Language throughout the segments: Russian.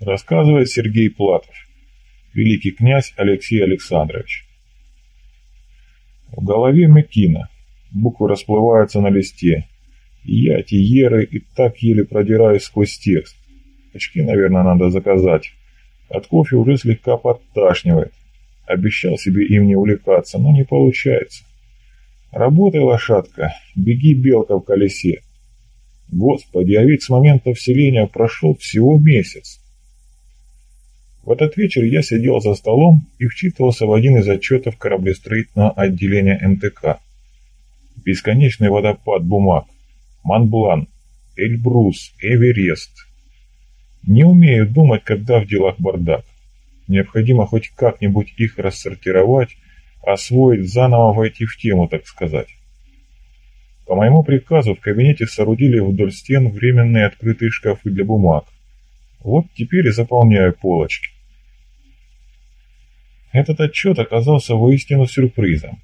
Рассказывает Сергей Платов, великий князь Алексей Александрович. В голове Мекина. Буквы расплываются на листе. Я Тиеры и так еле продираюсь сквозь текст. Очки, наверное, надо заказать. От кофе уже слегка подташнивает. Обещал себе им не увлекаться, но не получается. Работай, лошадка, беги, белка в колесе. Господи, а ведь с момента вселения прошел всего месяц. В этот вечер я сидел за столом и вчитывался в один из отчетов кораблестроительного отделения МТК. Бесконечный водопад бумаг. Монблан, Эльбрус, Эверест. Не умею думать, когда в делах бардак. Необходимо хоть как-нибудь их рассортировать, освоить, заново войти в тему, так сказать. По моему приказу в кабинете соорудили вдоль стен временные открытые шкафы для бумаг. Вот теперь и заполняю полочки. Этот отчет оказался воистину сюрпризом.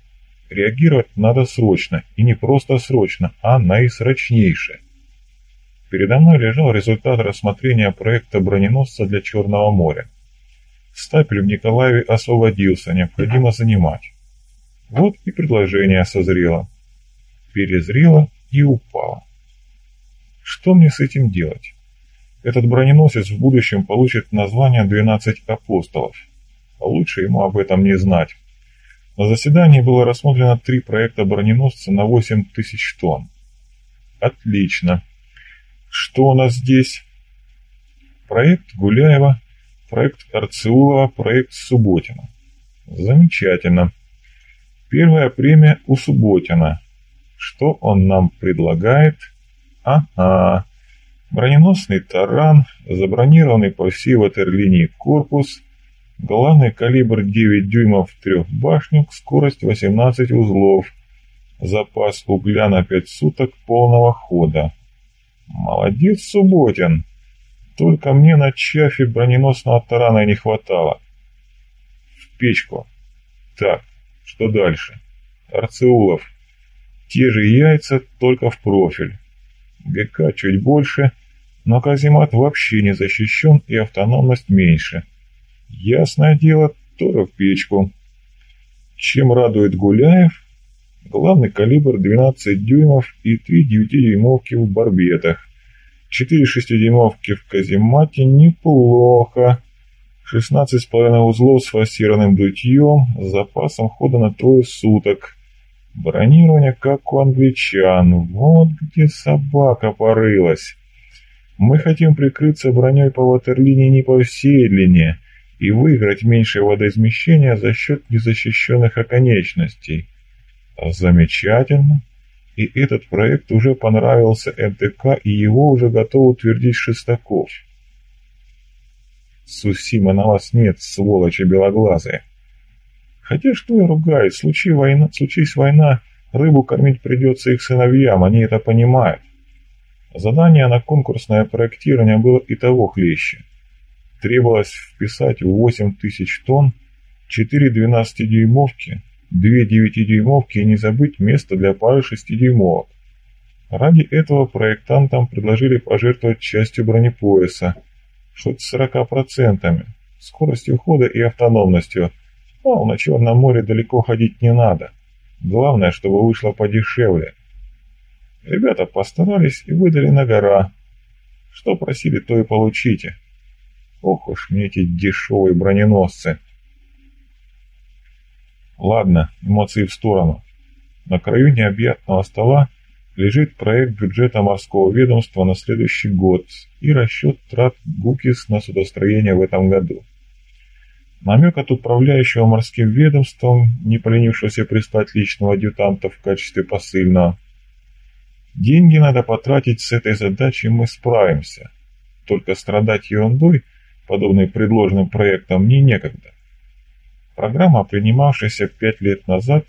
Реагировать надо срочно, и не просто срочно, а наисрочнейше. Передо мной лежал результат рассмотрения проекта броненосца для Черного моря. Стапель в Николаеве освободился, необходимо занимать. Вот и предложение созрело. Перезрело и упало. Что мне с этим делать? Этот броненосец в будущем получит название «12 апостолов». А лучше ему об этом не знать. На заседании было рассмотрено три проекта броненосца на 8 тысяч тонн. Отлично. Что у нас здесь? Проект Гуляева, проект Арцеулова, проект Субботина. Замечательно. Первая премия у Субботина. Что он нам предлагает? Ага. Броненосный таран, забронированный по всей ватерлинии корпус, главный калибр 9 дюймов трех башнях, скорость 18 узлов, запас угля на 5 суток полного хода. Молодец, Субботин! Только мне на чафе броненосного тарана не хватало. В печку. Так, что дальше? Арцеулов. Те же яйца, только в профиль. ГК чуть больше, но каземат вообще не защищен и автономность меньше. Ясное дело, тоже в печку. Чем радует Гуляев? Главный калибр 12 дюймов и 3 9-дюймовки в барбетах. 4 6-дюймовки в каземате неплохо. 16,5 узлов с форсированным дутьем, с запасом хода на трое суток. Бронирование, как у англичан. Вот где собака порылась. Мы хотим прикрыться броней по ватерлинии не по всей длине и выиграть меньшее водоизмещение за счет незащищенных оконечностей. Замечательно. И этот проект уже понравился МТК, и его уже готов утвердить Шестаков. Сусима на вас нет, сволочи белоглазые. Хотя что я ругаюсь, случись война, случись война, рыбу кормить придется их сыновьям, они это понимают. Задание на конкурсное проектирование было и того хлеще. Требовалось вписать в 8 тысяч тонн 4 12-дюймовки, 2 9-дюймовки и не забыть место для пары 6-дюймовок. Ради этого проектантам предложили пожертвовать частью бронепояса, хоть 40%, скоростью хода и автономностью, мол, на Черном море далеко ходить не надо. Главное, чтобы вышло подешевле. Ребята постарались и выдали на гора. Что просили, то и получите. Ох уж мне эти дешевые броненосцы. Ладно, эмоции в сторону. На краю необъятного стола лежит проект бюджета морского ведомства на следующий год и расчет трат ГУКИС на судостроение в этом году. Намек от управляющего морским ведомством, не поленившегося прислать личного адъютанта в качестве посыльного. Деньги надо потратить с этой задачей, мы справимся. Только страдать ерундой, подобной предложенным проектам, мне некогда. Программа, принимавшаяся пять лет назад,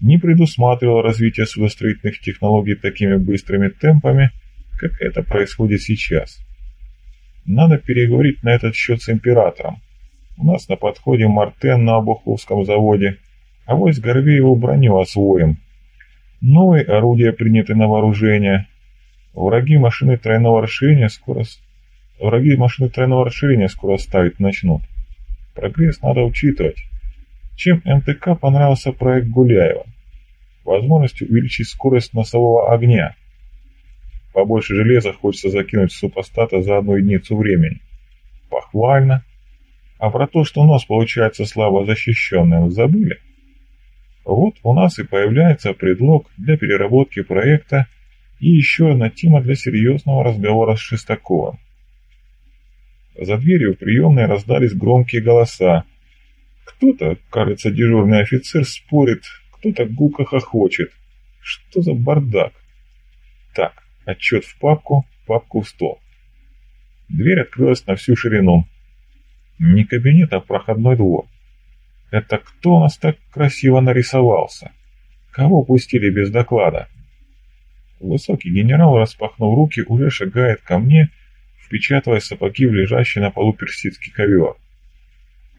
не предусматривала развитие судостроительных технологий такими быстрыми темпами, как это происходит сейчас. Надо переговорить на этот счет с императором. У нас на подходе Мартен на Обуховском заводе, а вось Горвееву броню освоим. Новые орудия приняты на вооружение. Враги машины тройного расширения скоро Враги машины тройного расширения скоро ставить начнут. Прогресс надо учитывать. Чем МТК понравился проект Гуляева? Возможностью увеличить скорость носового огня. Побольше железа хочется закинуть супостата за одну единицу времени. Похвально. А про то, что нос получается слабо защищенным, забыли? Вот у нас и появляется предлог для переработки проекта и еще одна тема для серьезного разговора с Шестаковым. За дверью в приемной раздались громкие голоса. Кто-то, кажется, дежурный офицер, спорит, кто-то гулко хохочет. Что за бардак? Так, отчет в папку, папку в стол. Дверь открылась на всю ширину. Не кабинет, а проходной двор. Это кто у нас так красиво нарисовался? Кого пустили без доклада? Высокий генерал, распахнув руки, уже шагает ко мне, впечатывая сапоги в лежащий на полу персидский ковер.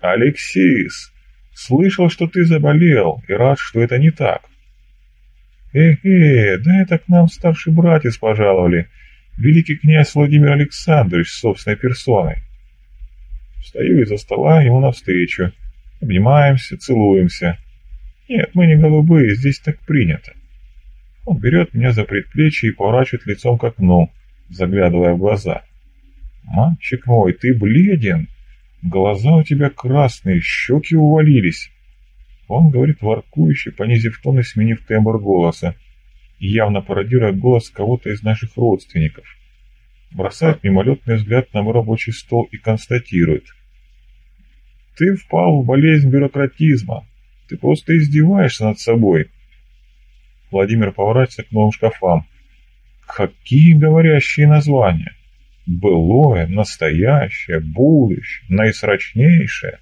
«Алексис, слышал, что ты заболел, и рад, что это не так». «Э-э, да это к нам старший братец пожаловали, великий князь Владимир Александрович собственной персоной». Встаю из-за стола ему навстречу. Обнимаемся, целуемся. Нет, мы не голубые, здесь так принято. Он берет меня за предплечье и поворачивает лицом к окну, заглядывая в глаза. «Мальчик мой, ты бледен! Глаза у тебя красные, щеки увалились!» Он говорит воркующе, понизив тон и сменив тембр голоса, явно пародируя голос кого-то из наших родственников. Бросает мимолетный взгляд на мой рабочий стол и констатирует – ты впал в болезнь бюрократизма. Ты просто издеваешься над собой. Владимир поворачивается к новым шкафам. Какие говорящие названия? Былое, настоящее, будущее, наисрочнейшее.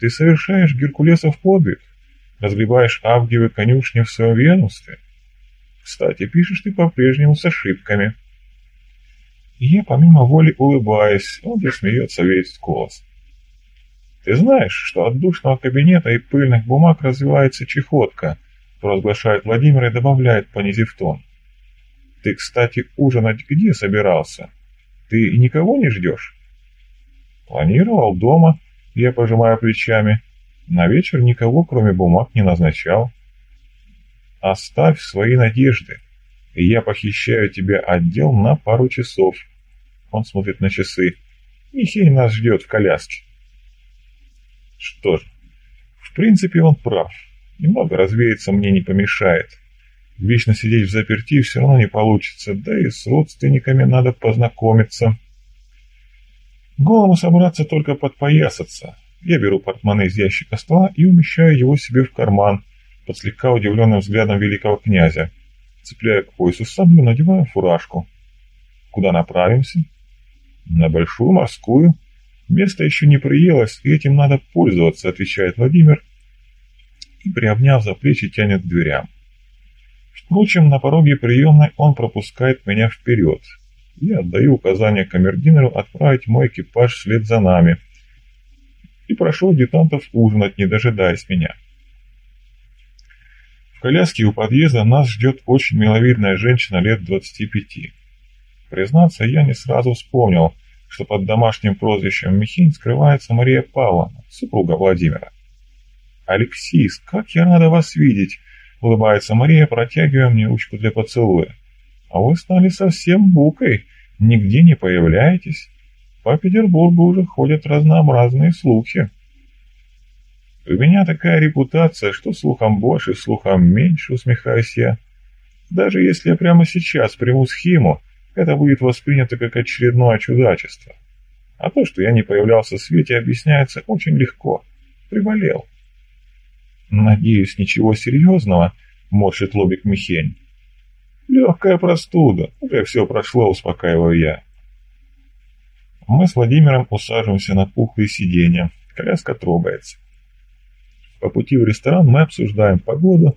Ты совершаешь Геркулесов подвиг, разгребаешь авгиевы конюшни в своем ведомстве. Кстати, пишешь ты по-прежнему с ошибками. И я помимо воли улыбаюсь, он же смеется весь голос. Ты знаешь, что от душного кабинета и пыльных бумаг развивается чехотка, провозглашает Владимир и добавляет, понизив тон. Ты, кстати, ужинать где собирался? Ты никого не ждешь? Планировал дома, я пожимаю плечами. На вечер никого, кроме бумаг, не назначал. Оставь свои надежды, я похищаю тебе отдел на пару часов. Он смотрит на часы. Михей нас ждет в коляске. Что ж, в принципе он прав. Немного развеяться мне не помешает. Вечно сидеть в заперти все равно не получится, да и с родственниками надо познакомиться. Голому собраться только подпоясаться. Я беру портмоне из ящика стола и умещаю его себе в карман, под слегка удивленным взглядом великого князя. Цепляю к поясу саблю, надеваю фуражку. Куда направимся? На Большую морскую. Место еще не приелось, и этим надо пользоваться, отвечает Владимир, и, приобняв за плечи, тянет к дверям. Впрочем, на пороге приемной он пропускает меня вперед. Я отдаю указание камердинеру отправить мой экипаж вслед за нами и прошу адъютантов ужинать, не дожидаясь меня. В коляске у подъезда нас ждет очень миловидная женщина лет 25. Признаться, я не сразу вспомнил – что под домашним прозвищем Михень скрывается Мария Павловна, супруга Владимира. «Алексис, как я рада вас видеть!» — улыбается Мария, протягивая мне ручку для поцелуя. «А вы стали совсем букой, нигде не появляетесь. По Петербургу уже ходят разнообразные слухи». «У меня такая репутация, что слухом больше, слухом меньше», — усмехаюсь я. «Даже если я прямо сейчас приму схему, это будет воспринято как очередное чудачество. А то, что я не появлялся в свете, объясняется очень легко. Приболел. Надеюсь, ничего серьезного, морщит лобик Михень. Легкая простуда, уже все прошло, успокаиваю я. Мы с Владимиром усаживаемся на пухлые сиденья. Коляска трогается. По пути в ресторан мы обсуждаем погоду,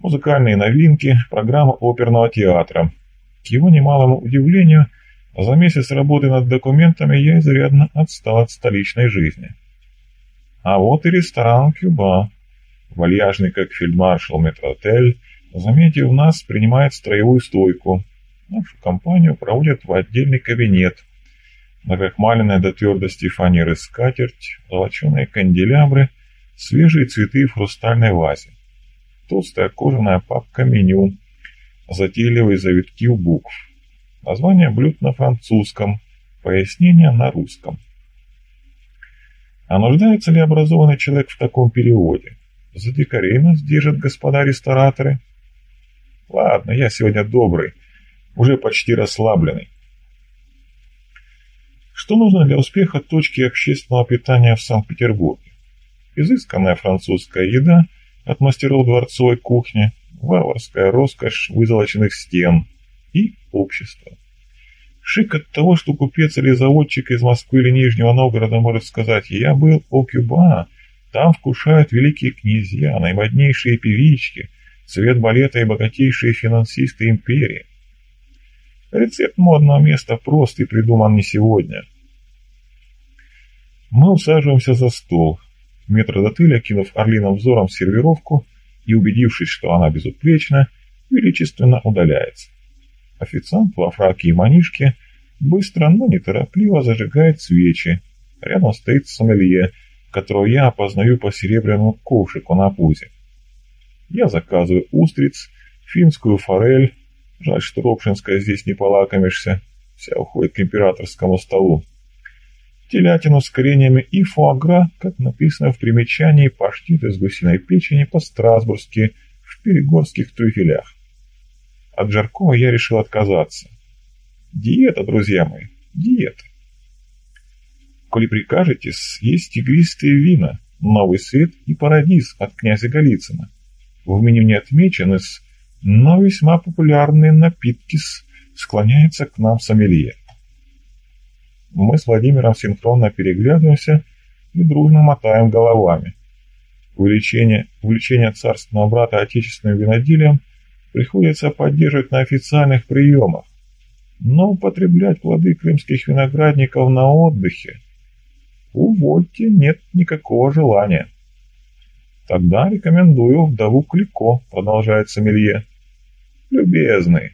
музыкальные новинки, программу оперного театра, к его немалому удивлению, за месяц работы над документами я изрядно отстал от столичной жизни. А вот и ресторан «Кюба». Вальяжный, как фельдмаршал Метротель, заметив нас, принимает строевую стойку. Нашу компанию проводят в отдельный кабинет. накрахмаленная до твердости фанеры скатерть, золоченые канделябры, свежие цветы в хрустальной вазе, толстая кожаная папка меню, затейливые завитки у букв, название блюд на французском, пояснение на русском. А нуждается ли образованный человек в таком переводе? За дикарей нас держат господа рестораторы. Ладно, я сегодня добрый, уже почти расслабленный. Что нужно для успеха точки общественного питания в Санкт-Петербурге? Изысканная французская еда от мастеров дворцовой кухни, варварская роскошь вызолоченных стен и общество. Шик от того, что купец или заводчик из Москвы или Нижнего Новгорода может сказать «Я был у Кюба, там вкушают великие князья, наимоднейшие певички, цвет балета и богатейшие финансисты империи». Рецепт модного места прост и придуман не сегодня. Мы усаживаемся за стол. Метродотель, окинув орлиным взором сервировку и убедившись, что она безупречна, величественно удаляется. Официант во фраке и манишке быстро, но неторопливо зажигает свечи. Рядом стоит сомелье, которого я опознаю по серебряному ковшику на пузе. Я заказываю устриц, финскую форель, Жаль, что Ропшинская здесь не полакомишься. Вся уходит к императорскому столу. Телятину с кореньями и фуагра, как написано в примечании, паштет из гусиной печени по-страсбургски в перегорских трюфелях. От жаркого я решил отказаться. Диета, друзья мои, диета. Коли прикажете, съесть игристые вина, новый свет и парадиз от князя Голицына. В меню не отмечены но весьма популярные напитки склоняется к нам сомелье. Мы с Владимиром синхронно переглядываемся и дружно мотаем головами. Увлечение, увлечение царственного брата отечественным виноделием приходится поддерживать на официальных приемах, но употреблять плоды крымских виноградников на отдыхе увольте, нет никакого желания. Тогда рекомендую вдову Клико, продолжает сомелье. «Любезный,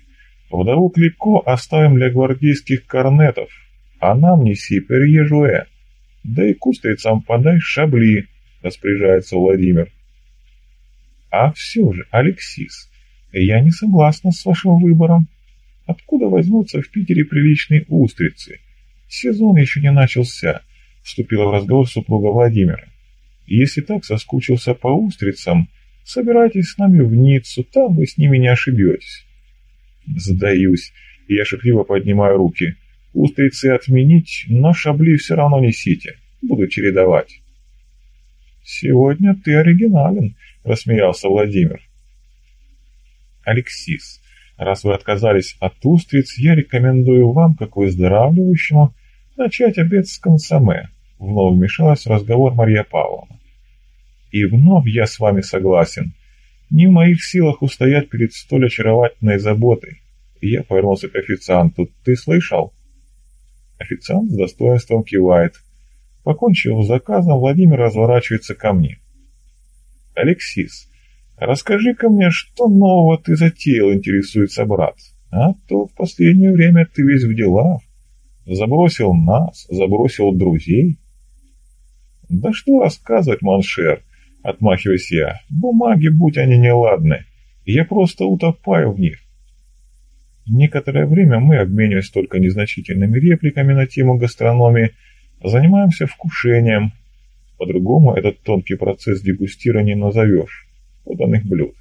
вдову Клико оставим для гвардейских корнетов, а нам неси перье Да и кустрицам подай шабли», — распоряжается Владимир. «А все же, Алексис, я не согласна с вашим выбором. Откуда возьмутся в Питере приличные устрицы? Сезон еще не начался», — вступила в разговор супруга Владимира. «Если так соскучился по устрицам, Собирайтесь с нами в Ниццу, там вы с ними не ошибетесь. Сдаюсь. Я шепливо поднимаю руки. Устрицы отменить, но шабли все равно несите. Буду чередовать. Сегодня ты оригинален, рассмеялся Владимир. Алексис, раз вы отказались от устриц, я рекомендую вам, как выздоравливающему, начать обед с консоме. Вновь вмешалась в разговор Мария Павловна. И вновь я с вами согласен. Не в моих силах устоять перед столь очаровательной заботой. Я повернулся к официанту. Ты слышал? Официант с достоинством кивает. Покончив с заказом, Владимир разворачивается ко мне. «Алексис, расскажи-ка мне, что нового ты затеял?» — интересуется брат. «А то в последнее время ты весь в делах. Забросил нас, забросил друзей». «Да что рассказывать, Маншер? Отмахиваюсь я. Бумаги, будь они неладны. Я просто утопаю в них. Некоторое время мы, обмениваясь только незначительными репликами на тему гастрономии, занимаемся вкушением. По-другому этот тонкий процесс дегустирования назовешь. Поданных блюд.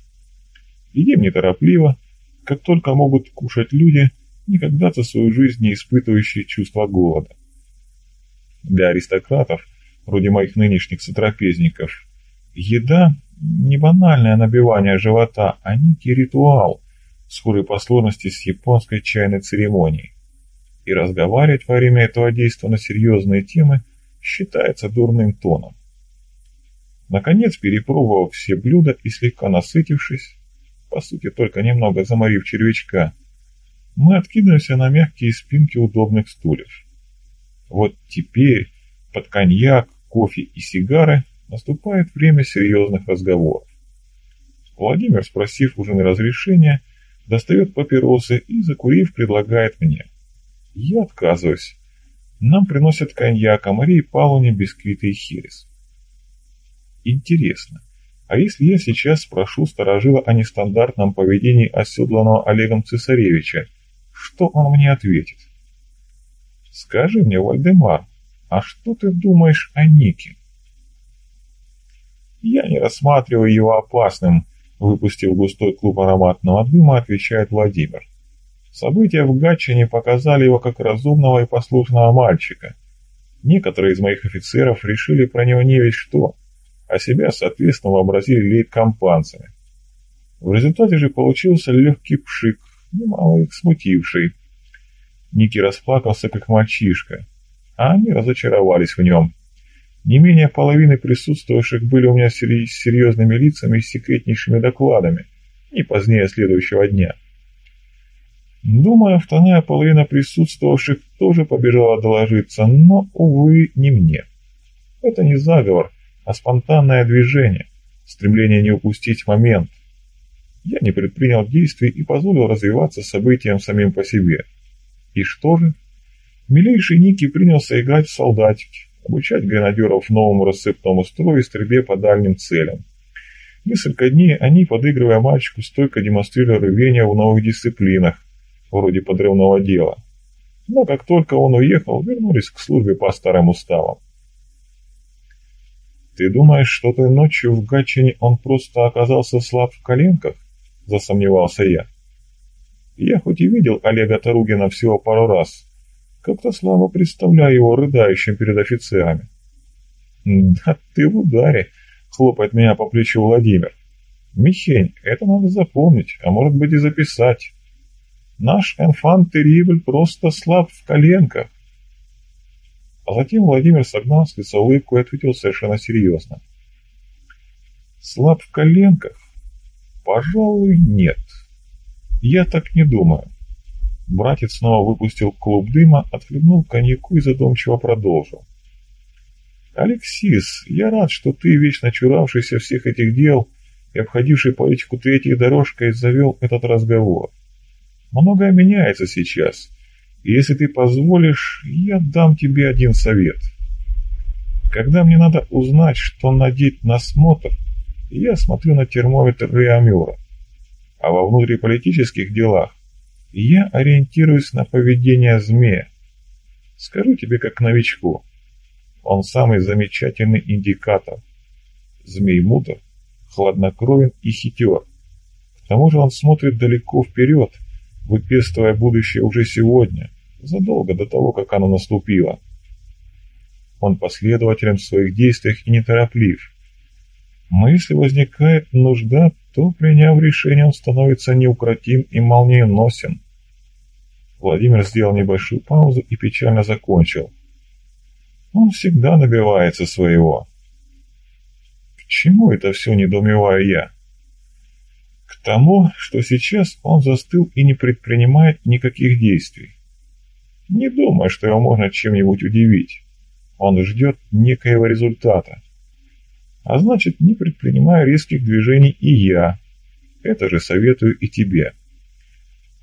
Едим неторопливо, как только могут кушать люди, никогда за свою жизнь не испытывающие чувства голода. Для аристократов, вроде моих нынешних сотрапезников, Еда – не банальное набивание живота, а некий ритуал, скорой послушности с японской чайной церемонией. И разговаривать во время этого действия на серьезные темы считается дурным тоном. Наконец, перепробовав все блюда и слегка насытившись, по сути только немного заморив червячка, мы откидываемся на мягкие спинки удобных стульев. Вот теперь под коньяк, кофе и сигары – Наступает время серьезных разговоров. Владимир, спросив у жены разрешения, достает папиросы и, закурив, предлагает мне. Я отказываюсь. Нам приносят коньяк, а Марии Павловне бисквиты и херес. Интересно, а если я сейчас спрошу сторожила о нестандартном поведении оседланного Олегом Цесаревича, что он мне ответит? Скажи мне, Вальдемар, а что ты думаешь о Нике? Я не рассматриваю его опасным, выпустив густой клуб ароматного дыма, отвечает Владимир. События в Гатчине показали его как разумного и послушного мальчика. Некоторые из моих офицеров решили про него не весь что, а себя, соответственно, вообразили лейт-компанцами. В результате же получился легкий пшик, немало их смутивший. Ники расплакался, как мальчишка, а они разочаровались в нем. Не менее половины присутствующих были у меня с серьезными лицами и секретнейшими докладами, не позднее следующего дня. Думаю, вторая половина присутствовавших тоже побежала доложиться, но, увы, не мне. Это не заговор, а спонтанное движение, стремление не упустить момент. Я не предпринял действий и позволил развиваться событиям самим по себе. И что же? Милейший Ники принялся играть в солдатики, обучать гренадеров новому рассыпному строю и стрельбе по дальним целям. Несколько дней они, подыгрывая мальчику, стойко демонстрировали рвение в новых дисциплинах, вроде подрывного дела. Но как только он уехал, вернулись к службе по старым уставам. «Ты думаешь, что той ночью в Гатчине он просто оказался слаб в коленках?» – засомневался я. Я хоть и видел Олега Таругина всего пару раз, как-то слабо представляю его рыдающим перед офицерами. «Да ты в ударе!» – хлопает меня по плечу Владимир. «Михень, это надо запомнить, а может быть и записать. Наш энфант-терибль просто слаб в коленках. А затем Владимир согнал с лица улыбку и ответил совершенно серьезно. Слаб в коленках? Пожалуй, нет. Я так не думаю. Братец снова выпустил клуб дыма, отхлебнул коньяку и задумчиво продолжил. «Алексис, я рад, что ты, вечно чуравшийся всех этих дел и обходивший политику третьей дорожкой, завел этот разговор. Многое меняется сейчас. И если ты позволишь, я дам тебе один совет. Когда мне надо узнать, что надеть на смотр, я смотрю на термометр Реамюра. А во внутриполитических делах я ориентируюсь на поведение змея. Скажу тебе как новичку, он самый замечательный индикатор. Змей мудр, хладнокровен и хитер. К тому же он смотрит далеко вперед – выпестывая будущее уже сегодня, задолго до того, как оно наступило. Он последователен в своих действиях и нетороплив. Но если возникает нужда, то, приняв решение, он становится неукротим и молниеносен. Владимир сделал небольшую паузу и печально закончил. Он всегда набивается своего. К чему это все недоумеваю я? К тому, что сейчас он застыл и не предпринимает никаких действий. Не думаю, что его можно чем-нибудь удивить. Он ждет некоего результата. А значит, не предпринимаю резких движений и я. Это же советую и тебе.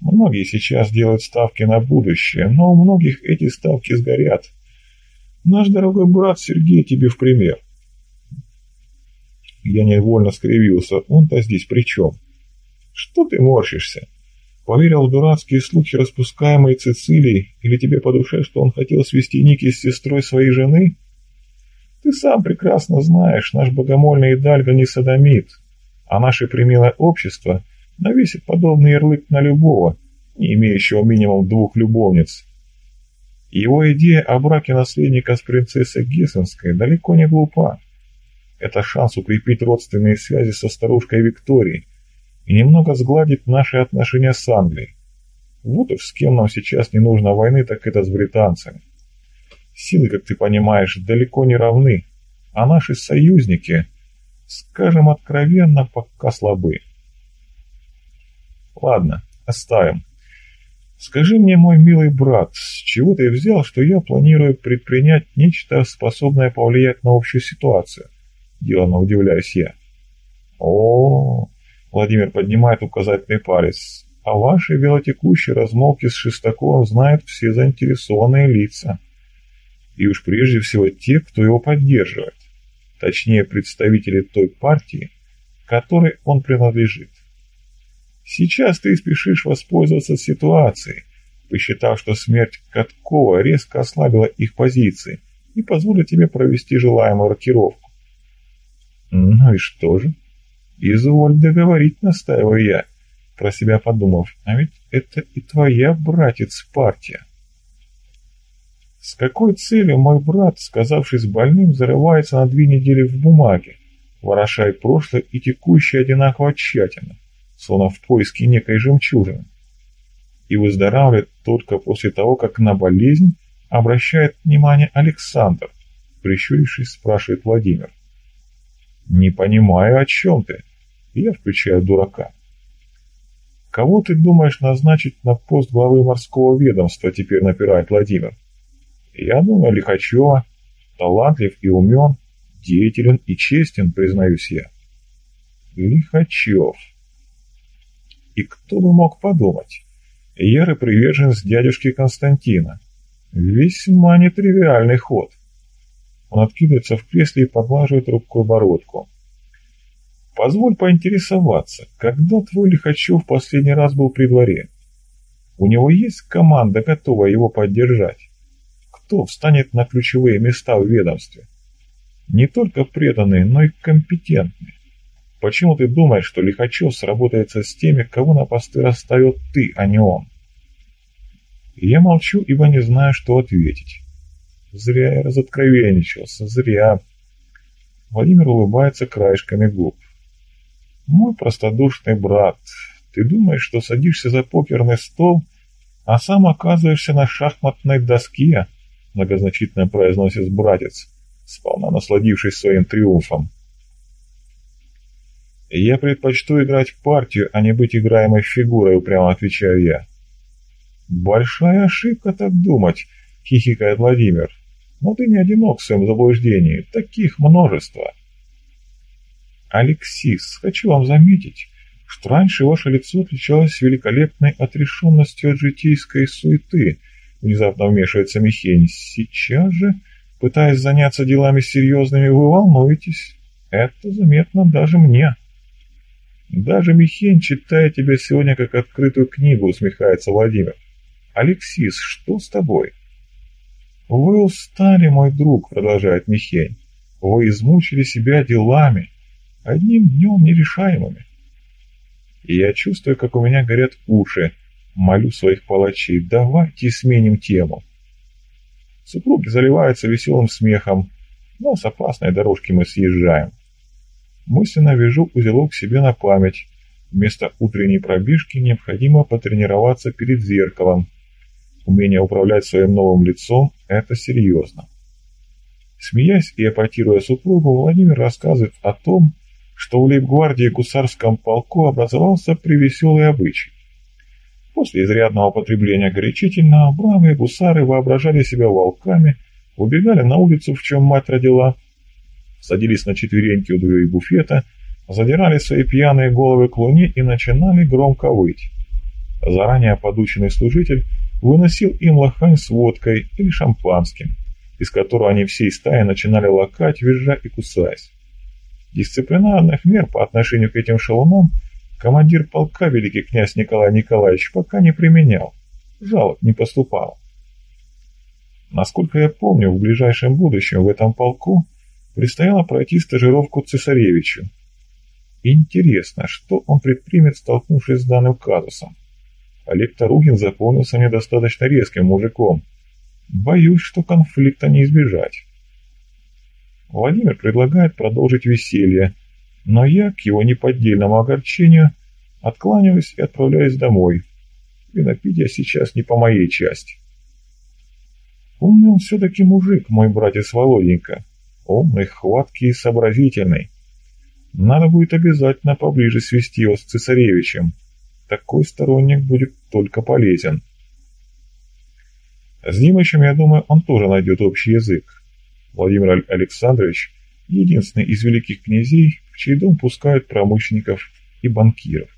Многие сейчас делают ставки на будущее, но у многих эти ставки сгорят. Наш дорогой брат Сергей тебе в пример. Я невольно скривился. Он-то здесь при чем? Что ты морщишься? Поверил в дурацкие слухи, распускаемые Цицилией, или тебе по душе, что он хотел свести Ники с сестрой своей жены? Ты сам прекрасно знаешь, наш богомольный Идальго не садомит, а наше примилое общество навесит подобный ярлык на любого, не имеющего минимум двух любовниц. Его идея о браке наследника с принцессой Гессенской далеко не глупа. Это шанс укрепить родственные связи со старушкой Викторией, и немного сгладить наши отношения с Англией. Вот уж с кем нам сейчас не нужно войны, так это с британцами. Силы, как ты понимаешь, далеко не равны, а наши союзники, скажем откровенно, пока слабы. Ладно, оставим. Скажи мне, мой милый брат, с чего ты взял, что я планирую предпринять нечто, способное повлиять на общую ситуацию? Делано удивляюсь я. О, Владимир поднимает указательный палец. О вашей велотекущей размолвке с Шестаковым знают все заинтересованные лица. и уж прежде всего те, кто его поддерживает, точнее представители той партии, которой он принадлежит. Сейчас ты спешишь воспользоваться ситуацией, посчитав, что смерть Каткова резко ослабила их позиции и позволит тебе провести желаемую рокировку. Ну и что же? Изволь договорить, настаиваю я, про себя подумав, а ведь это и твоя, братец, партия. С какой целью мой брат, сказавшись больным, зарывается на две недели в бумаге, ворошая прошлое и текущее одинаково тщательно, словно в поиске некой жемчужины, и выздоравливает только после того, как на болезнь обращает внимание Александр, прищурившись, спрашивает Владимир. «Не понимаю, о чем ты?» Я включаю дурака. «Кого ты думаешь назначить на пост главы морского ведомства?» теперь напирает Владимир. Я думаю, Лихачева талантлив и умен, деятелен и честен, признаюсь я. Лихачев. И кто бы мог подумать? Ярый приверженец дядюшки Константина. Весьма нетривиальный ход. Он откидывается в кресле и поглаживает рукой бородку. Позволь поинтересоваться, когда твой Лихачев в последний раз был при дворе? У него есть команда, готовая его поддержать? кто встанет на ключевые места в ведомстве. Не только преданные, но и компетентные. Почему ты думаешь, что Лихачев сработается с теми, кого на посты расставил ты, а не он? Я молчу, ибо не знаю, что ответить. Зря я разоткровенничался, зря. Владимир улыбается краешками губ. Мой простодушный брат, ты думаешь, что садишься за покерный стол, а сам оказываешься на шахматной доске, многозначительно произносит братец, сполна насладившись своим триумфом. «Я предпочту играть в партию, а не быть играемой фигурой», — упрямо отвечаю я. «Большая ошибка так думать», — хихикает Владимир. «Но ты не одинок в своем заблуждении. Таких множество». «Алексис, хочу вам заметить, что раньше ваше лицо отличалось великолепной отрешенностью от житейской суеты», Внезапно вмешивается Михень. Сейчас же, пытаясь заняться делами серьезными, вы волнуетесь. Это заметно даже мне. Даже Михень, читая тебя сегодня как открытую книгу, усмехается Владимир. Алексис, что с тобой? Вы устали, мой друг, продолжает Михень. Вы измучили себя делами, одним днем нерешаемыми. И я чувствую, как у меня горят уши, Молю своих палачей, давайте сменим тему. Супруги заливаются веселым смехом, но с опасной дорожки мы съезжаем. Мысленно вяжу узелок себе на память. Вместо утренней пробежки необходимо потренироваться перед зеркалом. Умение управлять своим новым лицом – это серьезно. Смеясь и апатируя супругу, Владимир рассказывает о том, что в лейб-гвардии гусарском полку образовался привеселый обычай. После изрядного употребления горячительного, бравые гусары воображали себя волками, убегали на улицу, в чем мать родила, садились на четвереньки у дверей буфета, задирали свои пьяные головы к луне и начинали громко выть. Заранее подученный служитель выносил им лохань с водкой или шампанским, из которого они всей стаей начинали лакать, визжа и кусаясь. Дисциплинарных мер по отношению к этим шалунам командир полка великий князь Николай Николаевич пока не применял, жалоб не поступало. Насколько я помню, в ближайшем будущем в этом полку предстояло пройти стажировку цесаревичу. Интересно, что он предпримет, столкнувшись с данным казусом. Олег Таругин запомнился мне достаточно резким мужиком. Боюсь, что конфликта не избежать. Владимир предлагает продолжить веселье, но я, к его неподдельному огорчению, откланиваюсь и отправляюсь домой. Винопить я сейчас не по моей части. Умный он все-таки мужик, мой братец Володенька. Умный, хваткий и сообразительный. Надо будет обязательно поближе свести его с цесаревичем. Такой сторонник будет только полезен. С Димычем, я думаю, он тоже найдет общий язык. Владимир Александрович – единственный из великих князей, в чей дом пускают промышленников и банкиров.